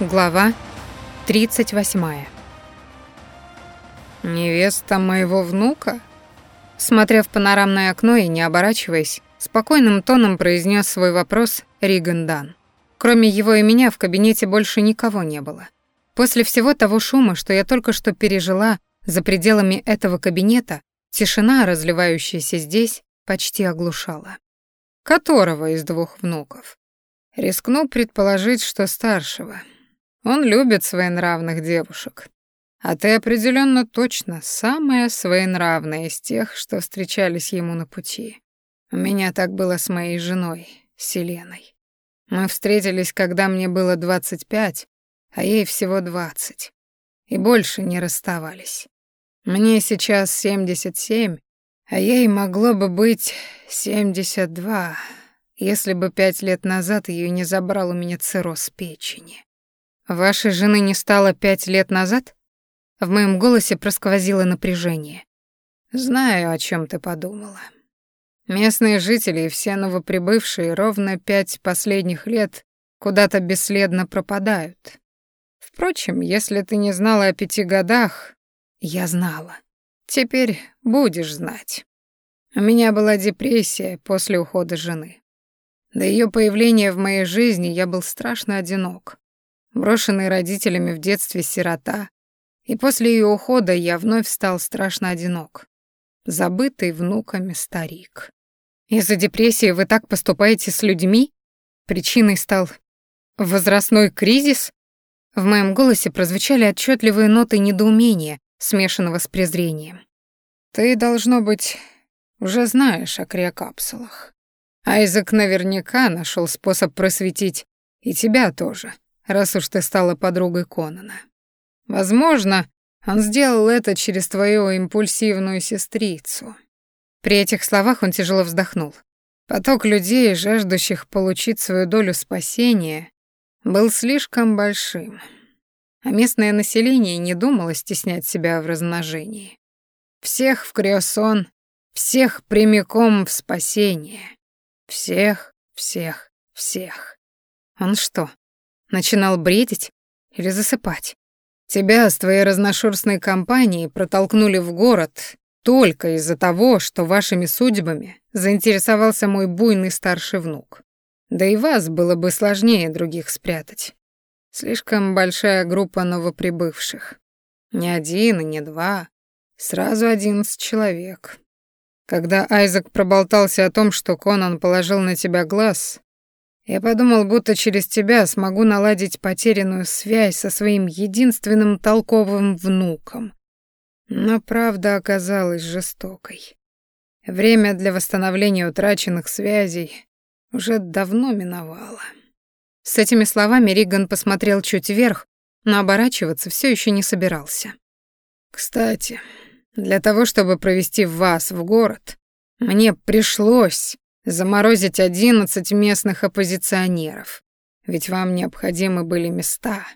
Глава 38. «Невеста моего внука?» Смотря в панорамное окно и не оборачиваясь, спокойным тоном произнес свой вопрос Риган. Кроме его и меня в кабинете больше никого не было. После всего того шума, что я только что пережила за пределами этого кабинета, тишина, разливающаяся здесь, почти оглушала. «Которого из двух внуков?» Рискну предположить, что старшего. Он любит своенравных девушек. А ты определенно точно самая своенравная из тех, что встречались ему на пути. У меня так было с моей женой, Селеной. Мы встретились, когда мне было 25, а ей всего 20. И больше не расставались. Мне сейчас 77, а ей могло бы быть 72, если бы пять лет назад ее не забрал у меня цирроз печени. Вашей жены не стало пять лет назад? В моем голосе просквозило напряжение. Знаю, о чем ты подумала. Местные жители и все новоприбывшие ровно пять последних лет куда-то бесследно пропадают. Впрочем, если ты не знала о пяти годах, я знала. Теперь будешь знать. У меня была депрессия после ухода жены. До ее появления в моей жизни я был страшно одинок брошенный родителями в детстве сирота, и после ее ухода я вновь стал страшно одинок, забытый внуками старик. Из-за депрессии вы так поступаете с людьми? Причиной стал возрастной кризис? В моем голосе прозвучали отчетливые ноты недоумения, смешанного с презрением. Ты, должно быть, уже знаешь о криокапсулах. Айзек наверняка нашел способ просветить и тебя тоже раз уж ты стала подругой Конана. Возможно, он сделал это через твою импульсивную сестрицу». При этих словах он тяжело вздохнул. Поток людей, жаждущих получить свою долю спасения, был слишком большим, а местное население не думало стеснять себя в размножении. Всех в Криосон, всех прямиком в спасение. Всех, всех, всех. Он что, Начинал бредить или засыпать. Тебя с твоей разношерстной компанией протолкнули в город только из-за того, что вашими судьбами заинтересовался мой буйный старший внук. Да и вас было бы сложнее других спрятать. Слишком большая группа новоприбывших. Не один и не два, сразу одиннадцать человек. Когда Айзек проболтался о том, что Конан положил на тебя глаз, я подумал, будто через тебя смогу наладить потерянную связь со своим единственным толковым внуком. Но правда оказалась жестокой. Время для восстановления утраченных связей уже давно миновало. С этими словами Риган посмотрел чуть вверх, но оборачиваться все еще не собирался. «Кстати, для того, чтобы провести вас в город, мне пришлось заморозить одиннадцать местных оппозиционеров, ведь вам необходимы были места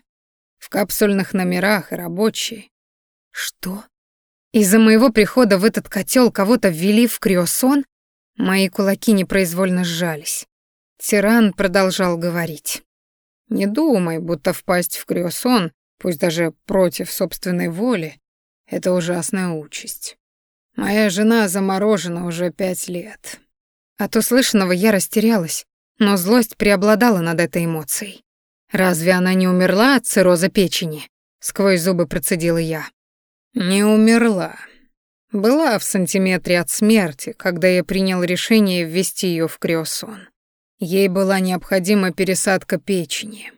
в капсульных номерах и рабочие. Что? Из-за моего прихода в этот котел кого-то ввели в криосон? Мои кулаки непроизвольно сжались. Тиран продолжал говорить. Не думай, будто впасть в криосон, пусть даже против собственной воли, это ужасная участь. Моя жена заморожена уже пять лет. От услышанного я растерялась, но злость преобладала над этой эмоцией. «Разве она не умерла от цирроза печени?» — сквозь зубы процедила я. «Не умерла. Была в сантиметре от смерти, когда я принял решение ввести ее в криосон. Ей была необходима пересадка печени.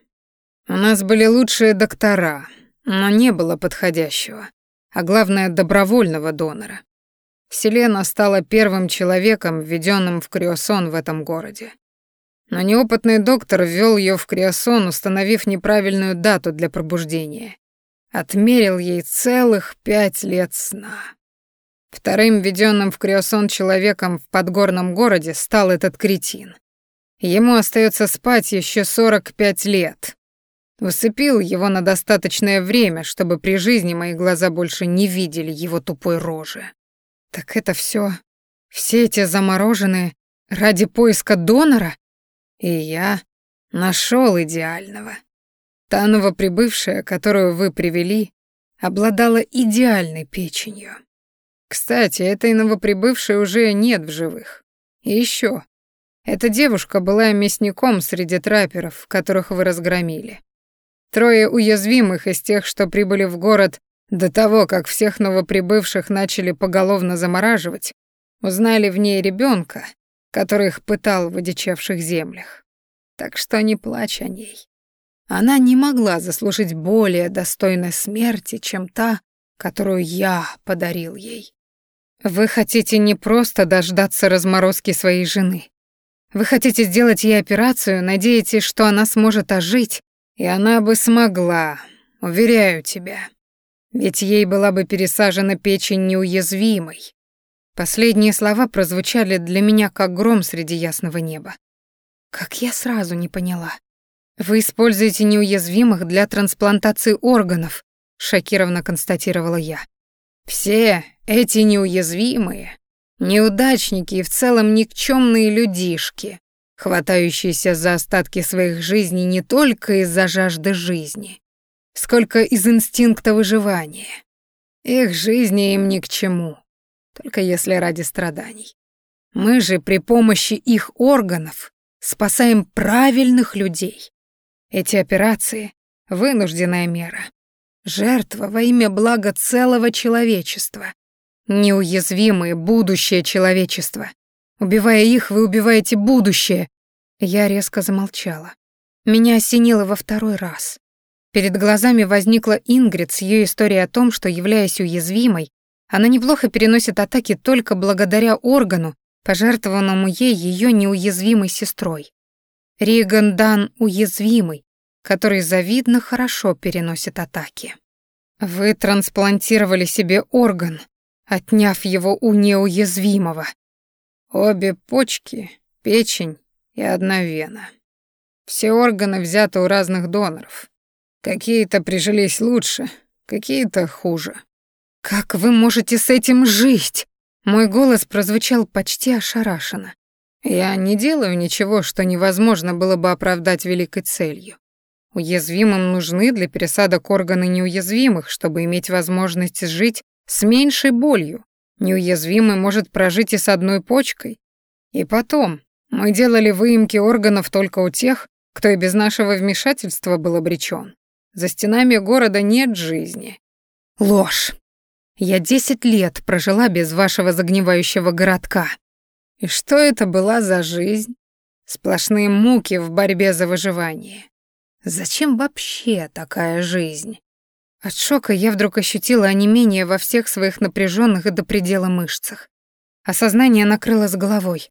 У нас были лучшие доктора, но не было подходящего, а главное, добровольного донора. Селена стала первым человеком, введенным в криосон в этом городе. Но неопытный доктор ввел ее в криосон, установив неправильную дату для пробуждения. Отмерил ей целых пять лет сна. Вторым введенным в криосон человеком в подгорном городе стал этот кретин. Ему остается спать еще 45 лет. Усыпил его на достаточное время, чтобы при жизни мои глаза больше не видели его тупой рожи. Так это все, все эти замороженные ради поиска донора? И я нашел идеального. Та новоприбывшая, которую вы привели, обладала идеальной печенью. Кстати, этой новоприбывшей уже нет в живых. И еще, эта девушка была мясником среди трапперов, которых вы разгромили. Трое уязвимых из тех, что прибыли в город до того, как всех новоприбывших начали поголовно замораживать, узнали в ней ребенка, который их пытал в одичавших землях. Так что не плачь о ней. Она не могла заслужить более достойной смерти, чем та, которую я подарил ей. Вы хотите не просто дождаться разморозки своей жены. Вы хотите сделать ей операцию, надеетесь, что она сможет ожить, и она бы смогла, уверяю тебя. Ведь ей была бы пересажена печень неуязвимой. Последние слова прозвучали для меня как гром среди ясного неба. Как я сразу не поняла. Вы используете неуязвимых для трансплантации органов, шокированно констатировала я. Все эти неуязвимые, неудачники и в целом никчемные людишки, хватающиеся за остатки своих жизней не только из-за жажды жизни, сколько из инстинкта выживания. Их жизни им ни к чему, только если ради страданий. Мы же при помощи их органов спасаем правильных людей. Эти операции — вынужденная мера. Жертва во имя блага целого человечества. Неуязвимые будущее человечества. Убивая их, вы убиваете будущее. Я резко замолчала. Меня осенило во второй раз. Перед глазами возникла Ингрид с ее историей о том, что, являясь уязвимой, она неплохо переносит атаки только благодаря органу, пожертвованному ей ее неуязвимой сестрой. Риган Дан уязвимый, который завидно хорошо переносит атаки. Вы трансплантировали себе орган, отняв его у неуязвимого. Обе почки, печень и одна вена. Все органы взяты у разных доноров. Какие-то прижились лучше, какие-то хуже. «Как вы можете с этим жить?» Мой голос прозвучал почти ошарашенно. «Я не делаю ничего, что невозможно было бы оправдать великой целью. Уязвимым нужны для пересадок органы неуязвимых, чтобы иметь возможность жить с меньшей болью. Неуязвимый может прожить и с одной почкой. И потом, мы делали выемки органов только у тех, кто и без нашего вмешательства был обречен. За стенами города нет жизни. Ложь. Я десять лет прожила без вашего загнивающего городка. И что это была за жизнь? Сплошные муки в борьбе за выживание. Зачем вообще такая жизнь? От шока я вдруг ощутила онемение во всех своих напряженных и до предела мышцах. Осознание накрыло с головой.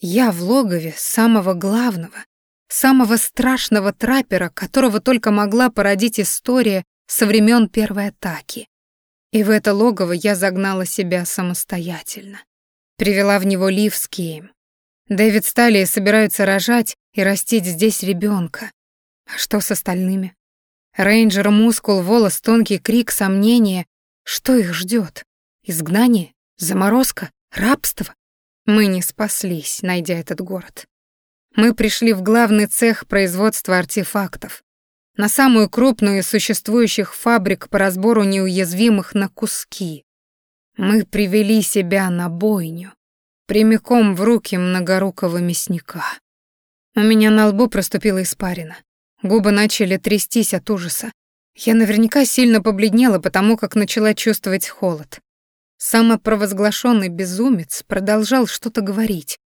Я в логове самого главного, самого страшного траппера, которого только могла породить история со времен первой атаки. И в это логово я загнала себя самостоятельно. Привела в него Лив с Кеем. Дэвид с собираются рожать и растить здесь ребенка. А что с остальными? Рейнджер, мускул, волос, тонкий крик, сомнение. Что их ждет? Изгнание? Заморозка? Рабство? Мы не спаслись, найдя этот город. Мы пришли в главный цех производства артефактов, на самую крупную из существующих фабрик по разбору неуязвимых на куски. Мы привели себя на бойню, прямиком в руки многорукого мясника. У меня на лбу проступила испарина. Губы начали трястись от ужаса. Я наверняка сильно побледнела, потому как начала чувствовать холод. Самопровозглашенный безумец продолжал что-то говорить,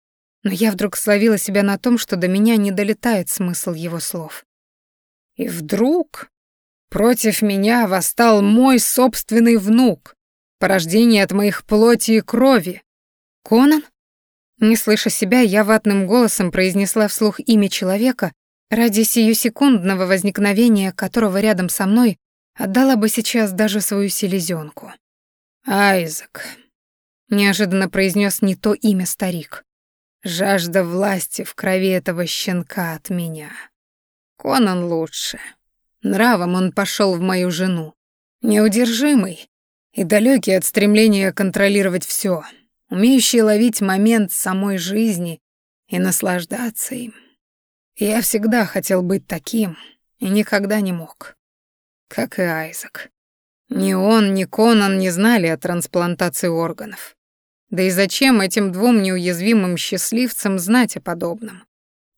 но я вдруг словила себя на том, что до меня не долетает смысл его слов. И вдруг против меня восстал мой собственный внук, порождение от моих плоти и крови. Конан? Не слыша себя, я ватным голосом произнесла вслух имя человека, ради сиюсекундного возникновения которого рядом со мной отдала бы сейчас даже свою селезенку. «Айзек», — неожиданно произнес не то имя старик. «Жажда власти в крови этого щенка от меня. Конан лучше. Нравом он пошел в мою жену. Неудержимый и далекий от стремления контролировать все, умеющий ловить момент самой жизни и наслаждаться им. Я всегда хотел быть таким, И никогда не мог. Как и Айзек. Ни он, ни Конан не знали о трансплантации органов. Да и зачем этим двум неуязвимым счастливцам знать о подобном?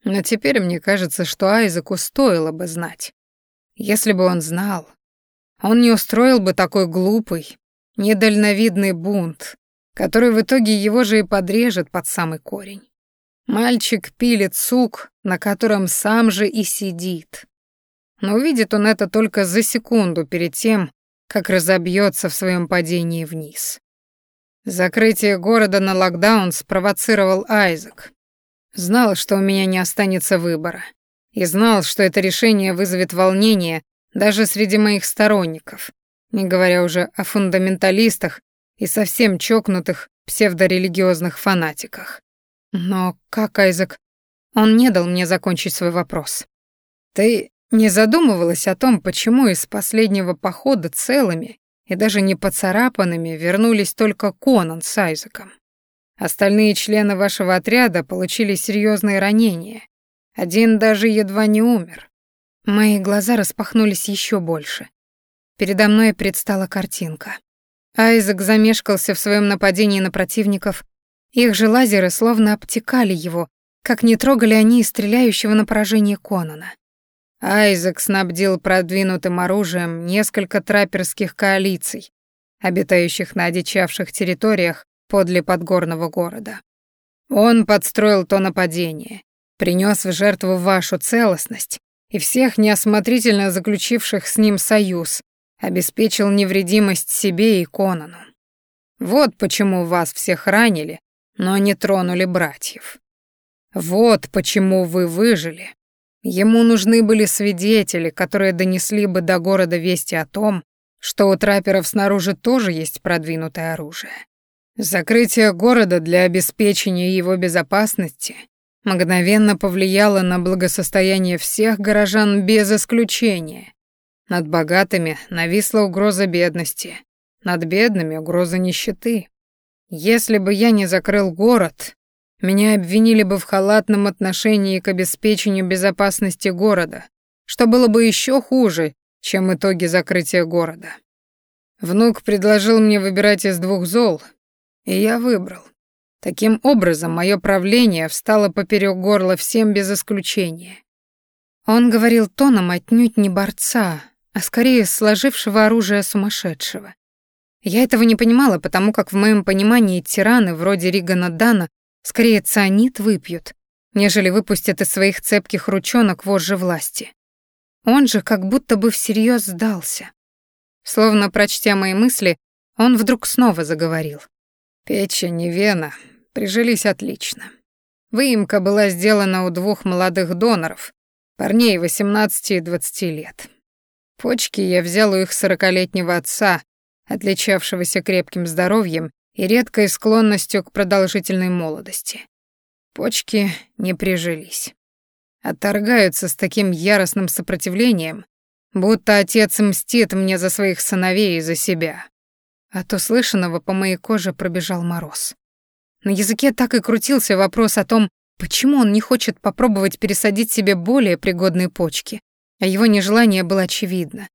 Но теперь мне кажется, что Айзеку стоило бы знать. Если бы он знал, он не устроил бы такой глупый, недальновидный бунт, который в итоге его же и подрежет под самый корень. Мальчик пилит сук, на котором сам же и сидит. Но увидит он это только за секунду перед тем, как разобьется в своем падении вниз. Закрытие города на локдаун спровоцировал Айзек. Знал, что у меня не останется выбора. И знал, что это решение вызовет волнение даже среди моих сторонников, не говоря уже о фундаменталистах и совсем чокнутых псевдорелигиозных фанатиках. Но как, Айзек? Он не дал мне закончить свой вопрос. Ты не задумывалась о том, почему из последнего похода целыми и даже не поцарапанными вернулись только Конан с Айзеком? Остальные члены вашего отряда получили серьезные ранения. Один даже едва не умер. Мои глаза распахнулись еще больше. Передо мной предстала картинка. Айзек замешкался в своем нападении на противников. Их же лазеры словно обтекали его, как не трогали они и стреляющего на поражение Конана. Айзек снабдил продвинутым оружием несколько трапперских коалиций, обитающих на одичавших территориях подле подгорного города. Он подстроил то нападение, принес в жертву вашу целостность и всех неосмотрительно заключивших с ним союз, обеспечил невредимость себе и Конану. Вот почему вас всех ранили, но не тронули братьев. Вот почему вы выжили. Ему нужны были свидетели, которые донесли бы до города вести о том, что у трапперов снаружи тоже есть продвинутое оружие. Закрытие города для обеспечения его безопасности мгновенно повлияло на благосостояние всех горожан без исключения. Над богатыми нависла угроза бедности, над бедными угроза нищеты. Если бы я не закрыл город, меня обвинили бы в халатном отношении к обеспечению безопасности города, что было бы еще хуже, чем итоги закрытия города. Внук предложил мне выбирать из двух зол, и я выбрал. Таким образом, мое правление встало поперек горла всем без исключения. Он говорил тоном отнюдь не борца, а скорее сложившего оружие сумасшедшего. Я этого не понимала, потому как в моем понимании тираны вроде Ригана Дана скорее цианид выпьют, нежели выпустят из своих цепких ручонок вожжи власти. Он же как будто бы всерьез сдался. Словно прочтя мои мысли, он вдруг снова заговорил. «Печень и вена прижились отлично. Выемка была сделана у двух молодых доноров, парней 18 и 20 лет. Почки я взял у их сорокалетнего отца, отличавшегося крепким здоровьем и редкой склонностью к продолжительной молодости. Почки не прижились. Отторгаются с таким яростным сопротивлением, будто отец мстит мне за своих сыновей и за себя. От услышанного по моей коже пробежал мороз. На языке так и крутился вопрос о том, почему он не хочет попробовать пересадить себе более пригодные почки, а его нежелание было очевидно.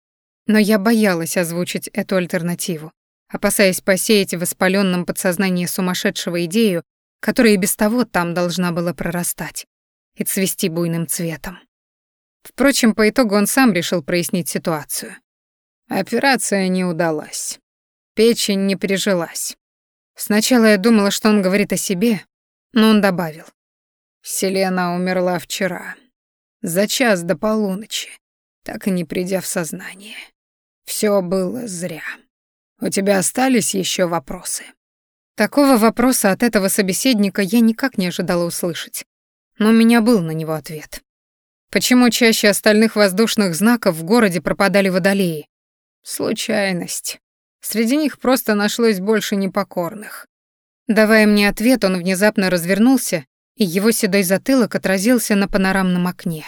Но я боялась озвучить эту альтернативу, опасаясь посеять в воспаленном подсознании сумасшедшего идею, которая и без того там должна была прорастать и цвести буйным цветом. Впрочем, по итогу он сам решил прояснить ситуацию. Операция не удалась. Печень не прижилась. Сначала я думала, что он говорит о себе, но он добавил. Селена умерла вчера, за час до полуночи, так и не придя в сознание. Все было зря. У тебя остались еще вопросы? Такого вопроса от этого собеседника я никак не ожидала услышать. Но у меня был на него ответ. Почему чаще остальных воздушных знаков в городе пропадали водолеи? Случайность. Среди них просто нашлось больше непокорных. Давая мне ответ, он внезапно развернулся, и его седой затылок отразился на панорамном окне.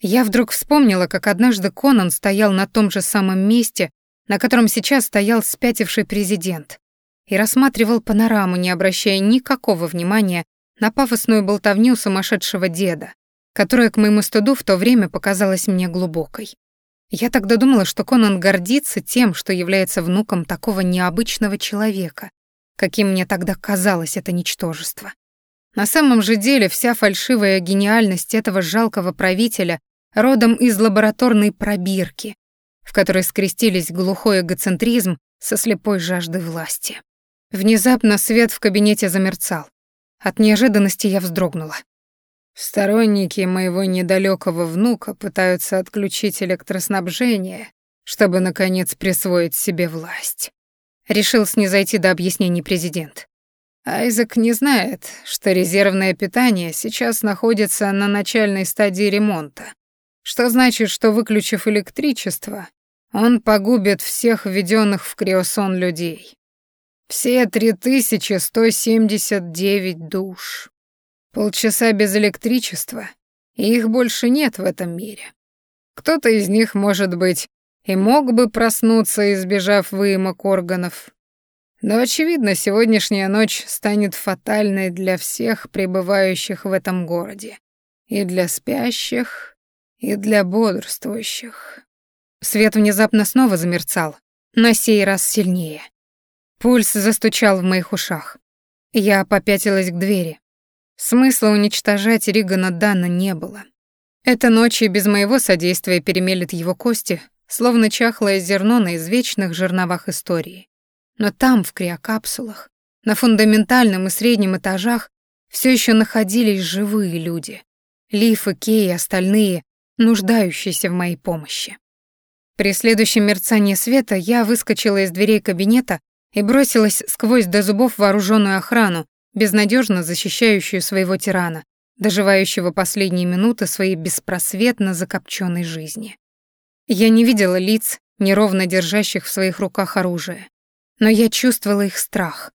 Я вдруг вспомнила, как однажды Конан стоял на том же самом месте, на котором сейчас стоял спятивший президент, и рассматривал панораму, не обращая никакого внимания на пафосную болтовню сумасшедшего деда, которая, к моему стыду, в то время показалась мне глубокой. Я тогда думала, что Конан гордится тем, что является внуком такого необычного человека, каким мне тогда казалось это ничтожество. На самом же деле вся фальшивая гениальность этого жалкого правителя родом из лабораторной пробирки, в которой скрестились глухой эгоцентризм со слепой жаждой власти. Внезапно свет в кабинете замерцал. От неожиданности я вздрогнула. Сторонники моего недалекого внука пытаются отключить электроснабжение, чтобы, наконец, присвоить себе власть. Решил снизойти до объяснений президент. Айзек не знает, что резервное питание сейчас находится на начальной стадии ремонта, что значит, что, выключив электричество, он погубит всех введенных в криосон людей. Все 3179 душ. Полчаса без электричества, и их больше нет в этом мире. Кто-то из них, может быть, и мог бы проснуться, избежав выемок органов. Но, очевидно, сегодняшняя ночь станет фатальной для всех пребывающих в этом городе. И для спящих, и для бодрствующих. Свет внезапно снова замерцал, на сей раз сильнее. Пульс застучал в моих ушах. Я попятилась к двери. Смысла уничтожать Ригана Дана не было. Эта ночь и без моего содействия перемелет его кости, словно чахлое зерно на извечных жерновах истории. Но там, в криокапсулах, на фундаментальном и среднем этажах, все еще находились живые люди. Лиф и Кей и остальные, нуждающиеся в моей помощи. При следующем мерцании света я выскочила из дверей кабинета и бросилась сквозь до зубов вооруженную охрану, безнадежно защищающую своего тирана, доживающего последние минуты своей беспросветно закопченной жизни. Я не видела лиц, неровно держащих в своих руках оружие, но я чувствовала их страх.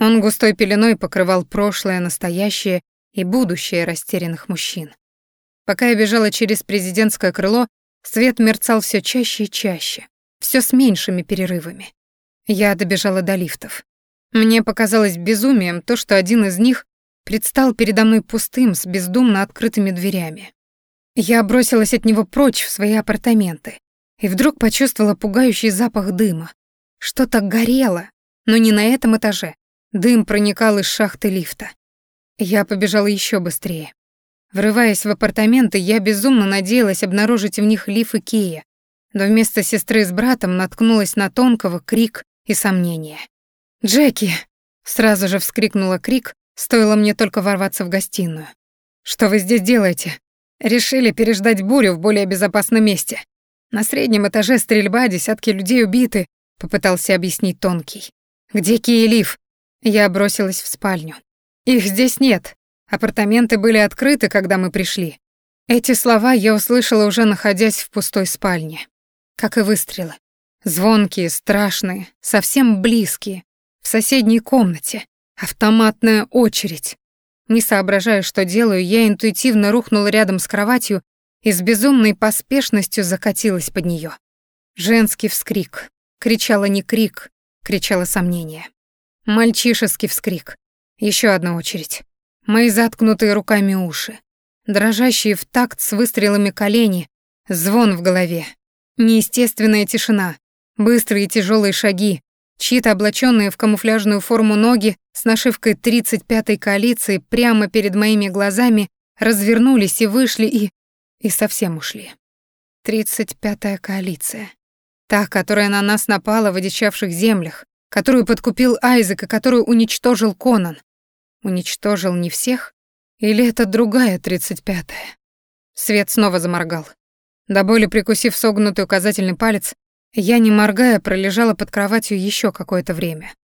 Он густой пеленой покрывал прошлое, настоящее и будущее растерянных мужчин. Пока я бежала через президентское крыло, свет мерцал все чаще и чаще, все с меньшими перерывами. Я добежала до лифтов. Мне показалось безумием то, что один из них предстал передо мной пустым, с бездумно открытыми дверями. Я бросилась от него прочь в свои апартаменты и вдруг почувствовала пугающий запах дыма. Что-то горело, но не на этом этаже. Дым проникал из шахты лифта. Я побежала еще быстрее. Врываясь в апартаменты, я безумно надеялась обнаружить в них Лиф и Кия, но вместо сестры с братом наткнулась на тонкого крик и сомнения. «Джеки!» — сразу же вскрикнула крик, стоило мне только ворваться в гостиную. «Что вы здесь делаете?» «Решили переждать бурю в более безопасном месте. На среднем этаже стрельба, десятки людей убиты», — попытался объяснить Тонкий. «Где Ки и Лив?» Я бросилась в спальню. «Их здесь нет. Апартаменты были открыты, когда мы пришли». Эти слова я услышала уже находясь в пустой спальне. Как и выстрелы. Звонкие, страшные, совсем близкие, в соседней комнате. Автоматная очередь. Не соображая, что делаю, я интуитивно рухнула рядом с кроватью и с безумной поспешностью закатилась под нее. Женский вскрик. Кричала не крик, кричала сомнение. Мальчишеский вскрик. Еще одна очередь. Мои заткнутые руками уши. Дрожащие в такт с выстрелами колени. Звон в голове. Неестественная тишина. Быстрые тяжелые шаги, Чьи-то облаченные в камуфляжную форму ноги с нашивкой 35-й коалиции прямо перед моими глазами развернулись и вышли и... и совсем ушли. 35-я коалиция. Та, которая на нас напала в одичавших землях, которую подкупил Айзек и которую уничтожил Конан. Уничтожил не всех? Или это другая 35-я? Свет снова заморгал. До боли прикусив согнутый указательный палец, я, не моргая, пролежала под кроватью еще какое-то время.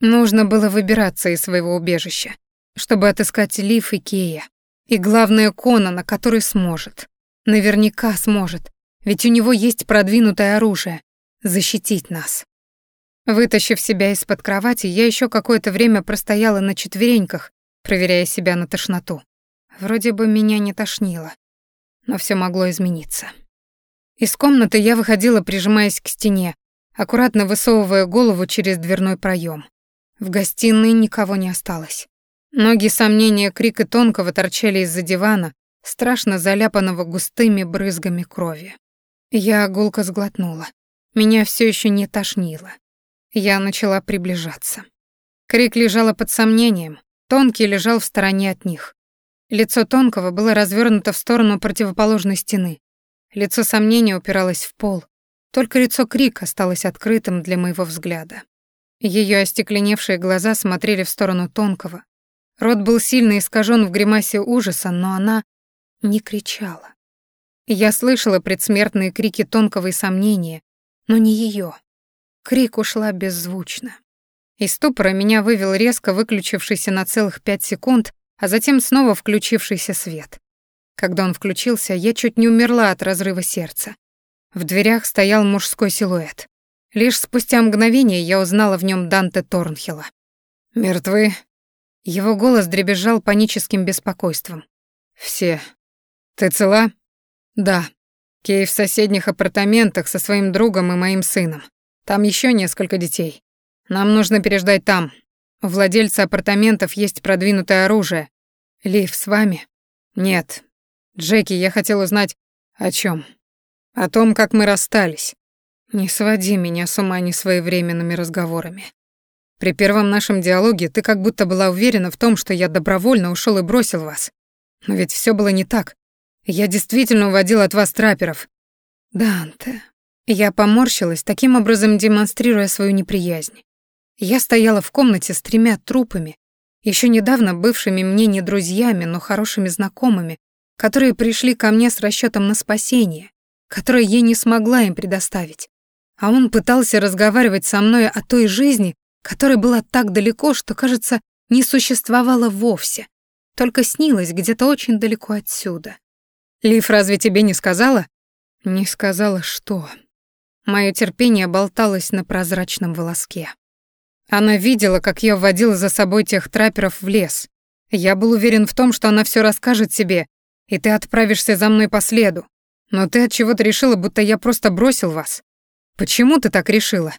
Нужно было выбираться из своего убежища, чтобы отыскать Лив и Кея. И главное, Конана, который сможет. Наверняка сможет, ведь у него есть продвинутое оружие — защитить нас. Вытащив себя из-под кровати, я еще какое-то время простояла на четвереньках, проверяя себя на тошноту. Вроде бы меня не тошнило, но все могло измениться. Из комнаты я выходила, прижимаясь к стене, аккуратно высовывая голову через дверной проем. В гостиной никого не осталось. Ноги сомнения, крик и тонкого торчали из-за дивана, страшно заляпанного густыми брызгами крови. Я гулко сглотнула. Меня все еще не тошнило. Я начала приближаться. Крик лежала под сомнением, Тонкий лежал в стороне от них. Лицо Тонкого было развернуто в сторону противоположной стены. Лицо сомнения упиралось в пол. Только лицо Крик осталось открытым для моего взгляда. Ее остекленевшие глаза смотрели в сторону Тонкого. Рот был сильно искажен в гримасе ужаса, но она не кричала. Я слышала предсмертные крики Тонкого и сомнения, но не ее. Крик ушла беззвучно. Из ступора меня вывел резко выключившийся на целых пять секунд, а затем снова включившийся свет. Когда он включился, я чуть не умерла от разрыва сердца. В дверях стоял мужской силуэт. Лишь спустя мгновение я узнала в нем Данте Торнхилла. «Мертвы?» Его голос дребезжал паническим беспокойством. «Все. Ты цела?» «Да. Кей в соседних апартаментах со своим другом и моим сыном. Там еще несколько детей. Нам нужно переждать там. У владельца апартаментов есть продвинутое оружие. Лив с вами? Нет. Джеки, я хотел узнать о чем? О том, как мы расстались. Не своди меня с ума несвоевременными разговорами. При первом нашем диалоге ты как будто была уверена в том, что я добровольно ушел и бросил вас. Но ведь все было не так. Я действительно уводил от вас траперов. Данте. Я поморщилась, таким образом демонстрируя свою неприязнь. Я стояла в комнате с тремя трупами, еще недавно бывшими мне не друзьями, но хорошими знакомыми, которые пришли ко мне с расчетом на спасение, которое я не смогла им предоставить. А он пытался разговаривать со мной о той жизни, которая была так далеко, что, кажется, не существовала вовсе, только снилась где-то очень далеко отсюда. «Лив разве тебе не сказала?» «Не сказала что?» Моё терпение болталось на прозрачном волоске. Она видела, как я вводила за собой тех трапперов в лес. Я был уверен в том, что она все расскажет тебе, и ты отправишься за мной по следу. Но ты от чего-то решила, будто я просто бросил вас. Почему ты так решила?